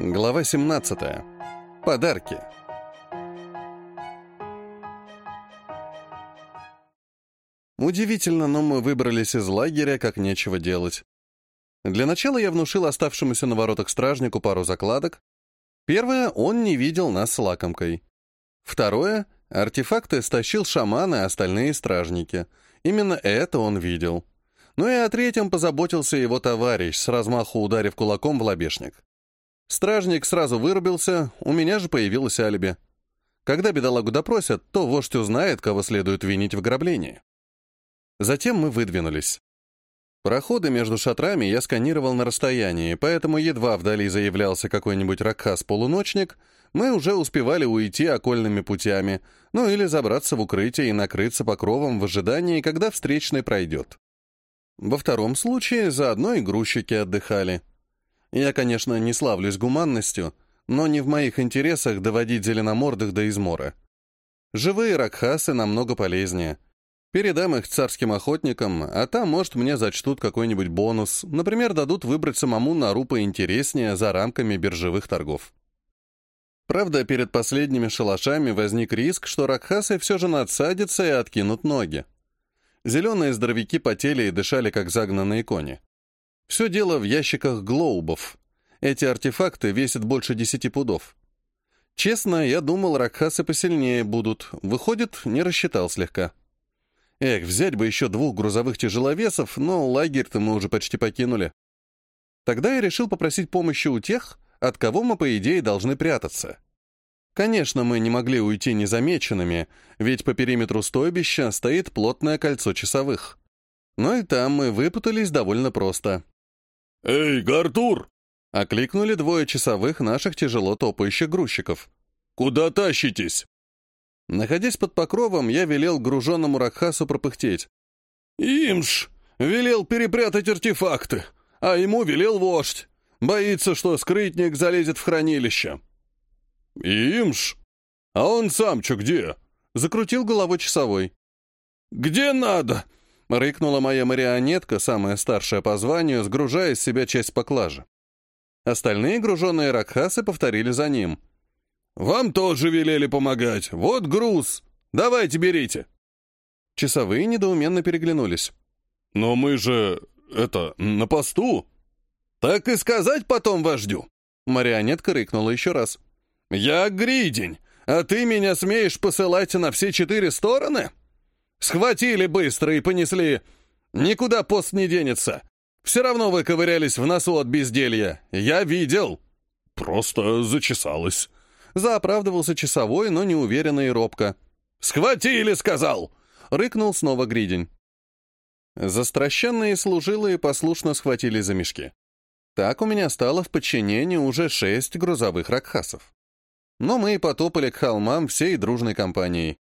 Глава 17. Подарки. Удивительно, но мы выбрались из лагеря, как нечего делать. Для начала я внушил оставшемуся на воротах стражнику пару закладок. Первое, он не видел нас с лакомкой. Второе, артефакты стащил шаман и остальные стражники. Именно это он видел. Ну и о третьем позаботился его товарищ, с размаху ударив кулаком в лобешник. Стражник сразу вырубился, у меня же появилось алиби. Когда бедолагу допросят, то вождь узнает, кого следует винить в ограблении. Затем мы выдвинулись. Проходы между шатрами я сканировал на расстоянии, поэтому едва вдали заявлялся какой-нибудь ракхас-полуночник, мы уже успевали уйти окольными путями, ну или забраться в укрытие и накрыться покровом в ожидании, когда встречный пройдет. Во втором случае заодно и грузчики отдыхали. Я, конечно, не славлюсь гуманностью, но не в моих интересах доводить зеленомордых до измора. Живые ракхасы намного полезнее. Передам их царским охотникам, а там, может, мне зачтут какой-нибудь бонус. Например, дадут выбрать самому нору поинтереснее за рамками биржевых торгов. Правда, перед последними шалашами возник риск, что ракхасы все же надсадятся и откинут ноги. Зеленые здоровяки потели и дышали, как загнанные кони. Все дело в ящиках глоубов. Эти артефакты весят больше десяти пудов. Честно, я думал, ракхасы посильнее будут. Выходит, не рассчитал слегка. Эх, взять бы еще двух грузовых тяжеловесов, но лагерь-то мы уже почти покинули. Тогда я решил попросить помощи у тех, от кого мы, по идее, должны прятаться. Конечно, мы не могли уйти незамеченными, ведь по периметру стойбища стоит плотное кольцо часовых. Но и там мы выпутались довольно просто. «Эй, Гартур!» — окликнули двое часовых наших тяжело топающих грузчиков. «Куда тащитесь?» Находясь под покровом, я велел груженному Ракхасу пропыхтеть. «Имш! Велел перепрятать артефакты, а ему велел вождь. Боится, что скрытник залезет в хранилище». «Имш? А он сам-чё где?» — закрутил головой часовой. «Где надо?» — рыкнула моя марионетка, самая старшая по званию, сгружая из себя часть поклажи. Остальные груженные ракхасы повторили за ним. «Вам тоже велели помогать. Вот груз. Давайте берите». Часовые недоуменно переглянулись. «Но мы же... это... на посту». «Так и сказать потом вождю». Марионетка рыкнула еще раз. «Я гридень, а ты меня смеешь посылать на все четыре стороны?» Схватили быстро и понесли. Никуда пост не денется. Все равно вы ковырялись в носу от безделья. Я видел. Просто зачесалась. Заоправдывался часовой, но неуверенно и робко. «Схватили, сказал!» — рыкнул снова Гридень. Застращенные служилые послушно схватили за мешки. Так у меня стало в подчинении уже шесть грузовых ракхасов. Но мы и потопали к холмам всей дружной компанией.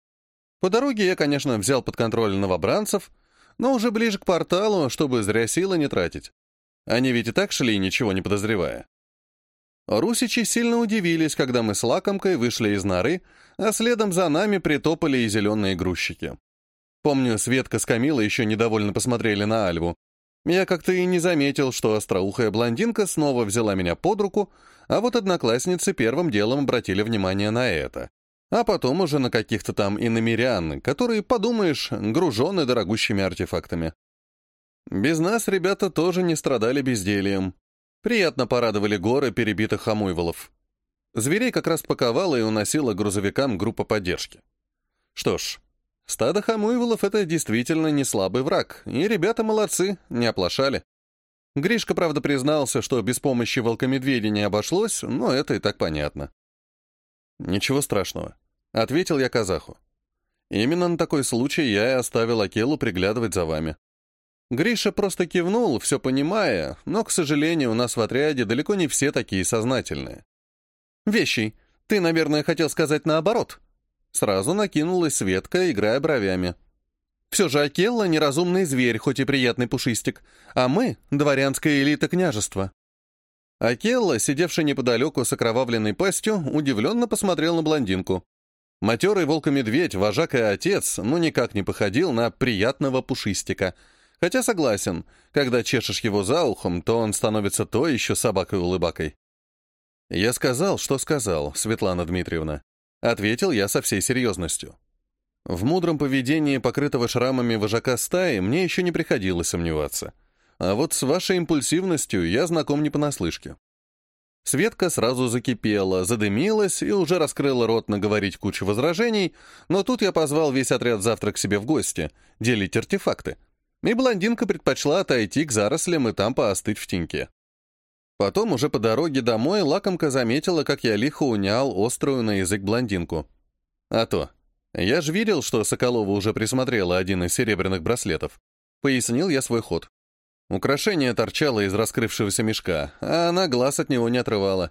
По дороге я, конечно, взял под контроль новобранцев, но уже ближе к порталу, чтобы зря силы не тратить. Они ведь и так шли, ничего не подозревая. Русичи сильно удивились, когда мы с лакомкой вышли из норы, а следом за нами притопали и зеленые грузчики. Помню, Светка с Камилой еще недовольно посмотрели на Альву. Я как-то и не заметил, что остроухая блондинка снова взяла меня под руку, а вот одноклассницы первым делом обратили внимание на это а потом уже на каких-то там иномерян, которые, подумаешь, гружены дорогущими артефактами. Без нас ребята тоже не страдали бездельем. Приятно порадовали горы перебитых хамуйволов. Зверей как раз паковала и уносила грузовикам группа поддержки. Что ж, стадо хамуйволов — это действительно не слабый враг, и ребята молодцы, не оплошали. Гришка, правда, признался, что без помощи волкомедведя не обошлось, но это и так понятно. Ничего страшного. Ответил я казаху. Именно на такой случай я и оставил Акелу приглядывать за вами. Гриша просто кивнул, все понимая, но, к сожалению, у нас в отряде далеко не все такие сознательные. «Вещий, ты, наверное, хотел сказать наоборот?» Сразу накинулась Светка, играя бровями. «Все же Акелла — неразумный зверь, хоть и приятный пушистик, а мы — дворянская элита княжества». Акелла, сидевший неподалеку с окровавленной пастью, удивленно посмотрел на блондинку. Матерый волк-медведь, вожак и отец, ну никак не походил на приятного пушистика. Хотя согласен, когда чешешь его за ухом, то он становится то еще собакой-улыбакой. Я сказал, что сказал, Светлана Дмитриевна. Ответил я со всей серьезностью. В мудром поведении покрытого шрамами вожака стаи мне еще не приходилось сомневаться. А вот с вашей импульсивностью я знаком не понаслышке. Светка сразу закипела, задымилась и уже раскрыла рот наговорить кучу возражений, но тут я позвал весь отряд завтра к себе в гости, делить артефакты. И блондинка предпочла отойти к зарослям и там поостыть в теньке. Потом уже по дороге домой лакомка заметила, как я лихо унял острую на язык блондинку. А то, я ж видел, что Соколова уже присмотрела один из серебряных браслетов. Пояснил я свой ход. Украшение торчало из раскрывшегося мешка, а она глаз от него не отрывала.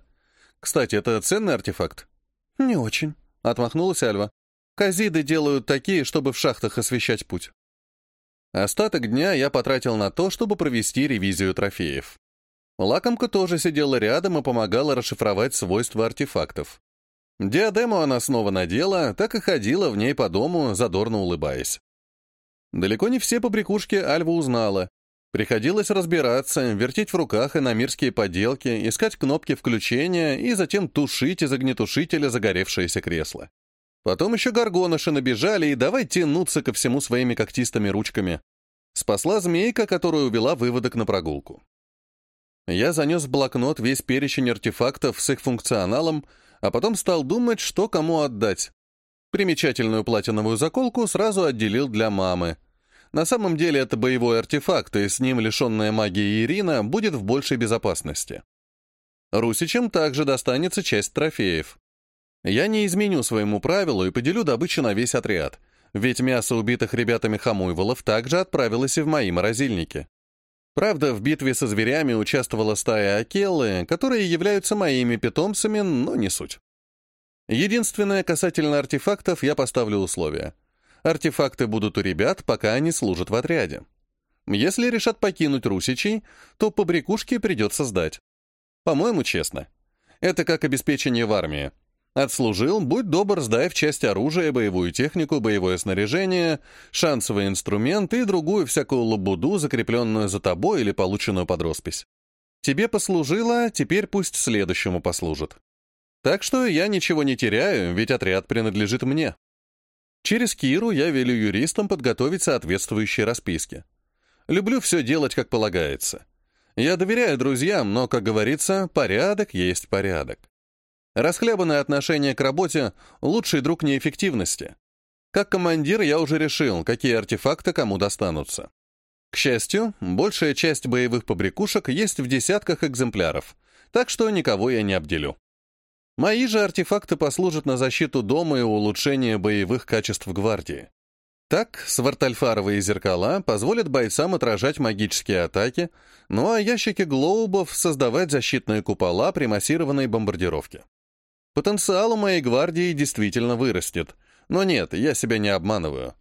«Кстати, это ценный артефакт?» «Не очень», — отмахнулась Альва. «Казиды делают такие, чтобы в шахтах освещать путь». Остаток дня я потратил на то, чтобы провести ревизию трофеев. Лакомка тоже сидела рядом и помогала расшифровать свойства артефактов. Диадему она снова надела, так и ходила в ней по дому, задорно улыбаясь. Далеко не все побрякушки Альва узнала, Приходилось разбираться, вертеть в руках иномирские поделки, искать кнопки включения и затем тушить из огнетушителя загоревшееся кресло. Потом еще горгоныши набежали и давай тянуться ко всему своими когтистыми ручками. Спасла змейка, которую увела выводок на прогулку. Я занес в блокнот весь перечень артефактов с их функционалом, а потом стал думать, что кому отдать. Примечательную платиновую заколку сразу отделил для мамы — на самом деле это боевой артефакт, и с ним лишенная магии Ирина будет в большей безопасности. Русичам также достанется часть трофеев. Я не изменю своему правилу и поделю добычу на весь отряд, ведь мясо убитых ребятами хамуйволов также отправилось и в мои морозильники. Правда, в битве со зверями участвовала стая Акеллы, которые являются моими питомцами, но не суть. Единственное касательно артефактов я поставлю условие. Артефакты будут у ребят, пока они служат в отряде. Если решат покинуть русичей, то побрякушки придется сдать. По-моему, честно. Это как обеспечение в армии. Отслужил, будь добр, сдай в часть оружия, боевую технику, боевое снаряжение, шансовые инструменты и другую всякую лабуду, закрепленную за тобой или полученную под роспись. Тебе послужило, теперь пусть следующему послужит. Так что я ничего не теряю, ведь отряд принадлежит мне. Через Киру я велю юристам подготовить соответствующие расписки. Люблю все делать, как полагается. Я доверяю друзьям, но, как говорится, порядок есть порядок. Расхлябанное отношение к работе — лучший друг неэффективности. Как командир я уже решил, какие артефакты кому достанутся. К счастью, большая часть боевых побрякушек есть в десятках экземпляров, так что никого я не обделю. Мои же артефакты послужат на защиту дома и улучшение боевых качеств гвардии. Так, свартальфаровые зеркала позволят бойцам отражать магические атаки, ну а ящики глоубов создавать защитные купола при массированной бомбардировке. Потенциал у моей гвардии действительно вырастет, но нет, я себя не обманываю.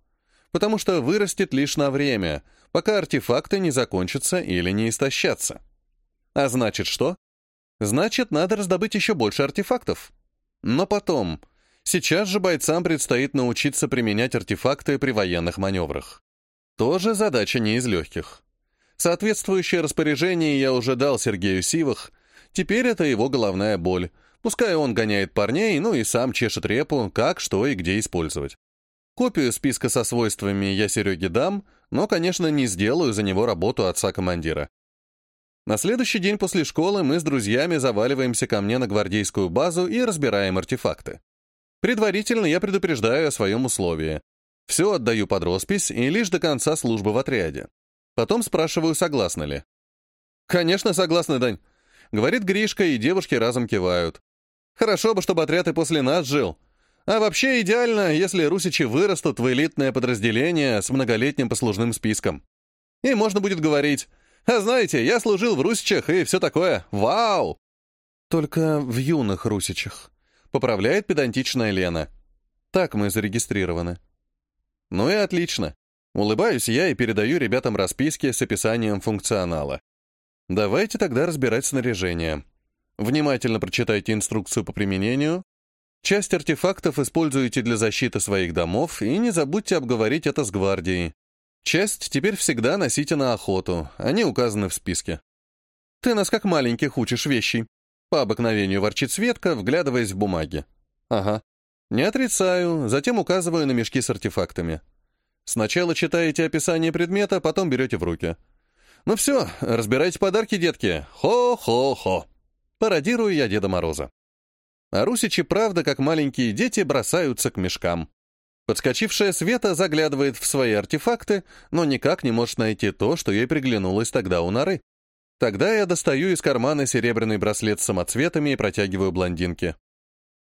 Потому что вырастет лишь на время, пока артефакты не закончатся или не истощатся. А значит что? Значит, надо раздобыть еще больше артефактов. Но потом. Сейчас же бойцам предстоит научиться применять артефакты при военных маневрах. Тоже задача не из легких. Соответствующее распоряжение я уже дал Сергею Сивах. Теперь это его головная боль. Пускай он гоняет парней, ну и сам чешет репу, как, что и где использовать. Копию списка со свойствами я Сереге дам, но, конечно, не сделаю за него работу отца-командира. На следующий день после школы мы с друзьями заваливаемся ко мне на гвардейскую базу и разбираем артефакты. Предварительно я предупреждаю о своем условии. Все отдаю под роспись и лишь до конца службы в отряде. Потом спрашиваю, согласны ли. «Конечно, согласны, Дань», — говорит Гришка, и девушки разом кивают. «Хорошо бы, чтобы отряд и после нас жил. А вообще идеально, если русичи вырастут в элитное подразделение с многолетним послужным списком. И можно будет говорить, а знаете, я служил в Русичах и все такое. Вау!» «Только в юных Русичах», — поправляет педантичная Лена. «Так мы зарегистрированы». «Ну и отлично. Улыбаюсь я и передаю ребятам расписки с описанием функционала. Давайте тогда разбирать снаряжение. Внимательно прочитайте инструкцию по применению. Часть артефактов используйте для защиты своих домов и не забудьте обговорить это с гвардией. Часть теперь всегда носите на охоту, они указаны в списке. Ты нас как маленьких учишь вещи. По обыкновению ворчит Светка, вглядываясь в бумаги. Ага. Не отрицаю, затем указываю на мешки с артефактами. Сначала читаете описание предмета, потом берете в руки. Ну все, разбирайте подарки, детки. Хо-хо-хо. Пародирую я Деда Мороза. А русичи, правда, как маленькие дети, бросаются к мешкам. Подскочившая Света заглядывает в свои артефакты, но никак не может найти то, что ей приглянулось тогда у норы. Тогда я достаю из кармана серебряный браслет с самоцветами и протягиваю блондинке.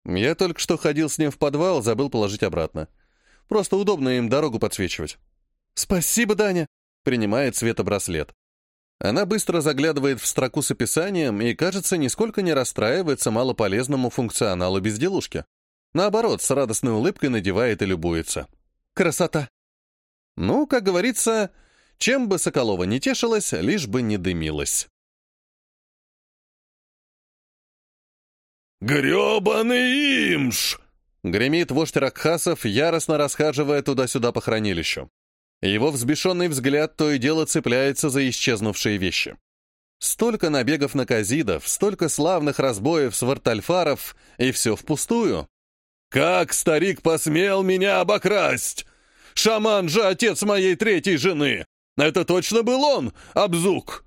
Я только что ходил с ним в подвал, забыл положить обратно. Просто удобно им дорогу подсвечивать. «Спасибо, Даня!» — принимает Света браслет. Она быстро заглядывает в строку с описанием и, кажется, нисколько не расстраивается малополезному функционалу безделушки. Наоборот, с радостной улыбкой надевает и любуется. Красота! Ну, как говорится, чем бы Соколова не тешилась, лишь бы не дымилась. «Гребаный имш!» — гремит вождь Ракхасов, яростно расхаживая туда-сюда по хранилищу. Его взбешенный взгляд то и дело цепляется за исчезнувшие вещи. Столько набегов на казидов, столько славных разбоев с вартальфаров, и все впустую. «Как старик посмел меня обокрасть? Шаман же отец моей третьей жены! Это точно был он, Абзук!»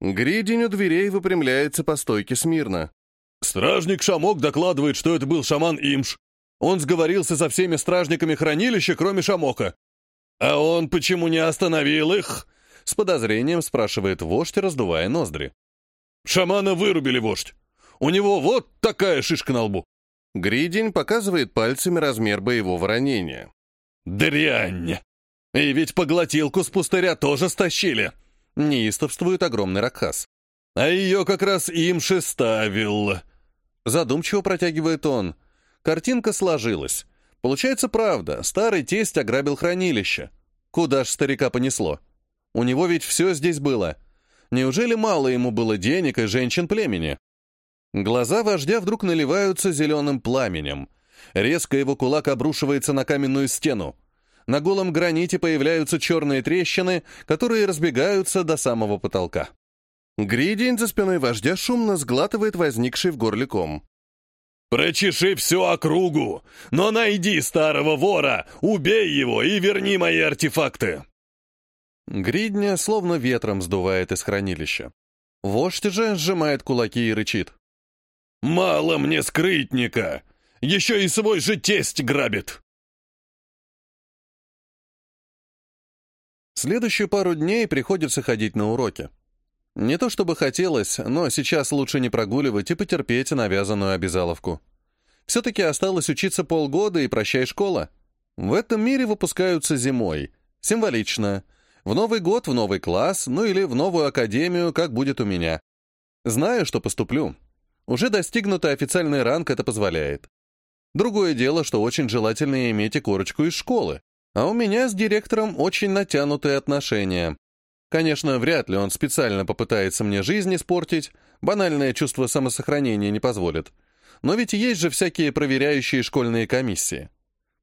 Гридень у дверей выпрямляется по стойке смирно. Стражник Шамок докладывает, что это был шаман Имш. Он сговорился со всеми стражниками хранилища, кроме Шамока. «А он почему не остановил их?» С подозрением спрашивает вождь, раздувая ноздри. «Шамана вырубили, вождь. У него вот такая шишка на лбу. Гридень показывает пальцами размер боевого ранения. «Дрянь! И ведь поглотилку с пустыря тоже стащили!» Неистовствует огромный ракхас. «А ее как раз имши ставил!» Задумчиво протягивает он. Картинка сложилась. Получается правда, старый тесть ограбил хранилище. Куда ж старика понесло? У него ведь все здесь было. Неужели мало ему было денег и женщин племени? Глаза вождя вдруг наливаются зеленым пламенем. Резко его кулак обрушивается на каменную стену. На голом граните появляются черные трещины, которые разбегаются до самого потолка. Гридень за спиной вождя шумно сглатывает возникший в горле ком. «Прочеши всю округу, но найди старого вора, убей его и верни мои артефакты!» Гридня словно ветром сдувает из хранилища. Вождь же сжимает кулаки и рычит. «Мало мне скрытника! Еще и свой же тесть грабит!» Следующие пару дней приходится ходить на уроки. Не то чтобы хотелось, но сейчас лучше не прогуливать и потерпеть навязанную обязаловку. Все-таки осталось учиться полгода и прощай школа. В этом мире выпускаются зимой. Символично. В Новый год в новый класс, ну или в новую академию, как будет у меня. Знаю, что поступлю. Уже достигнутый официальный ранг это позволяет. Другое дело, что очень желательно иметь и корочку из школы. А у меня с директором очень натянутые отношения. Конечно, вряд ли он специально попытается мне жизнь испортить, банальное чувство самосохранения не позволит. Но ведь есть же всякие проверяющие школьные комиссии.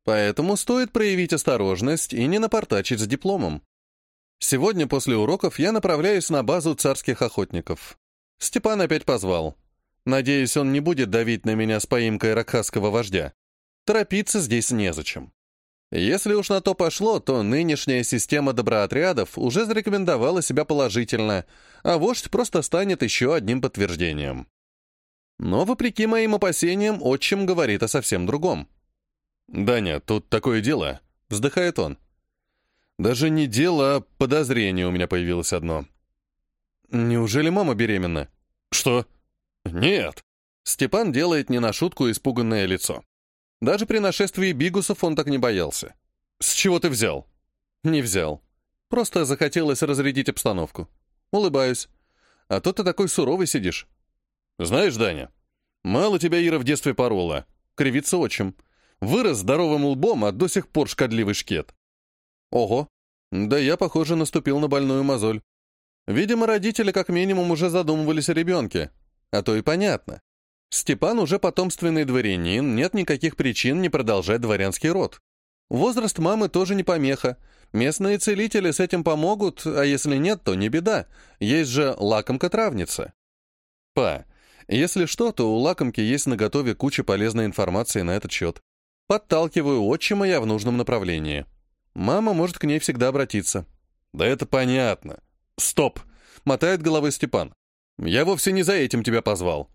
Поэтому стоит проявить осторожность и не напортачить с дипломом. Сегодня после уроков я направляюсь на базу царских охотников. Степан опять позвал. Надеюсь, он не будет давить на меня с поимкой ракхасского вождя. Торопиться здесь незачем. Если уж на то пошло, то нынешняя система доброотрядов уже зарекомендовала себя положительно, а вождь просто станет еще одним подтверждением. Но, вопреки моим опасениям, отчим говорит о совсем другом. «Даня, тут такое дело», — вздыхает он. «Даже не дело, а подозрение у меня появилось одно». «Неужели мама беременна?» «Что?» «Нет». Степан делает не на шутку испуганное лицо. Даже при нашествии бигусов он так не боялся. «С чего ты взял?» «Не взял. Просто захотелось разрядить обстановку. Улыбаюсь. А то ты такой суровый сидишь». «Знаешь, Даня, мало тебя Ира в детстве порола. Кривится отчим. Вырос здоровым лбом, а до сих пор шкодливый шкет». «Ого. Да я, похоже, наступил на больную мозоль. Видимо, родители как минимум уже задумывались о ребенке. А то и понятно. Степан уже потомственный дворянин, нет никаких причин не продолжать дворянский род. Возраст мамы тоже не помеха. Местные целители с этим помогут, а если нет, то не беда. Есть же лакомка-травница. Па, Если что, то у лакомки есть наготове куча полезной информации на этот счет. Подталкиваю отчима я в нужном направлении. Мама может к ней всегда обратиться. «Да это понятно. Стоп!» — мотает головой Степан. «Я вовсе не за этим тебя позвал.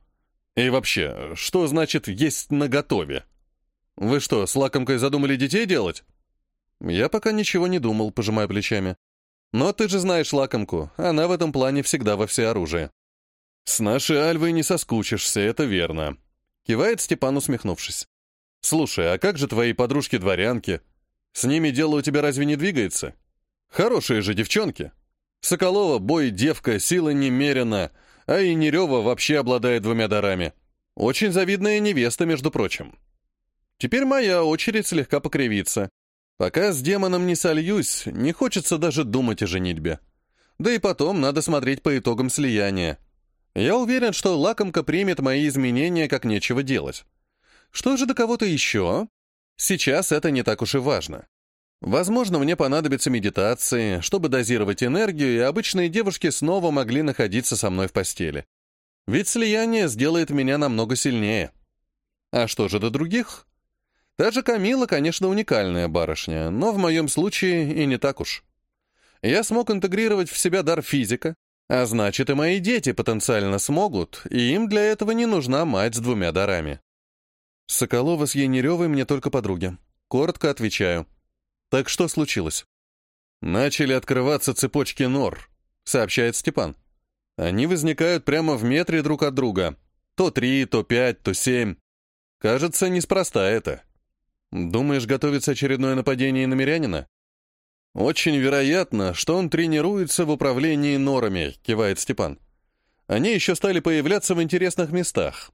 И вообще, что значит «есть наготове»? Вы что, с лакомкой задумали детей делать?» Я пока ничего не думал, пожимая плечами. Но ты же знаешь лакомку, она в этом плане всегда во всеоружии. «С нашей Альвой не соскучишься, это верно», — кивает Степан, усмехнувшись. «Слушай, а как же твои подружки-дворянки? С ними дело у тебя разве не двигается? Хорошие же девчонки. Соколова — бой девка, сила немерена, а и Нерева вообще обладает двумя дарами. Очень завидная невеста, между прочим. Теперь моя очередь слегка покривиться. Пока с демоном не сольюсь, не хочется даже думать о женитьбе. Да и потом надо смотреть по итогам слияния. Я уверен, что лакомка примет мои изменения как нечего делать. Что же до кого-то еще? Сейчас это не так уж и важно. Возможно, мне понадобятся медитации, чтобы дозировать энергию, и обычные девушки снова могли находиться со мной в постели. Ведь слияние сделает меня намного сильнее. А что же до других? Та же Камила, конечно, уникальная барышня, но в моем случае и не так уж. Я смог интегрировать в себя дар физика, а значит, и мои дети потенциально смогут, и им для этого не нужна мать с двумя дарами. Соколова с Янеревой мне только подруги. Коротко отвечаю. Так что случилось? Начали открываться цепочки нор, сообщает Степан. Они возникают прямо в метре друг от друга. То три, то пять, то семь. Кажется, неспроста это. Думаешь, готовится очередное нападение на мирянина? «Очень вероятно, что он тренируется в управлении норами», — кивает Степан. «Они еще стали появляться в интересных местах.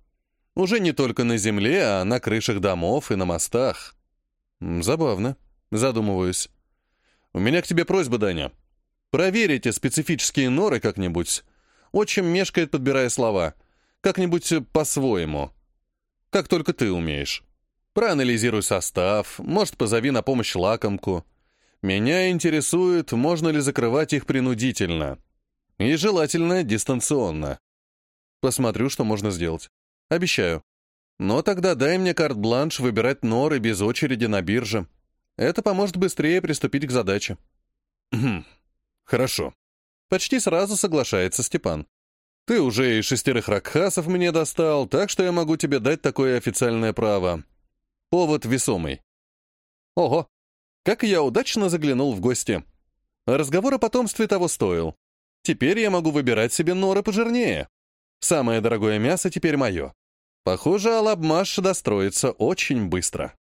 Уже не только на земле, а на крышах домов и на мостах». «Забавно», — задумываюсь. «У меня к тебе просьба, Даня. Проверите специфические норы как-нибудь. Отчим мешкает, подбирая слова. Как-нибудь по-своему. Как только ты умеешь. Проанализируй состав, может, позови на помощь лакомку». Меня интересует, можно ли закрывать их принудительно. И желательно дистанционно. Посмотрю, что можно сделать. Обещаю. Но тогда дай мне карт-бланш выбирать норы без очереди на бирже. Это поможет быстрее приступить к задаче. Хм, хорошо. Почти сразу соглашается Степан. Ты уже и шестерых ракхасов мне достал, так что я могу тебе дать такое официальное право. Повод весомый. Ого, как я удачно заглянул в гости. Разговор о потомстве того стоил. Теперь я могу выбирать себе норы пожирнее. Самое дорогое мясо теперь мое. Похоже, Алабмаш достроится очень быстро.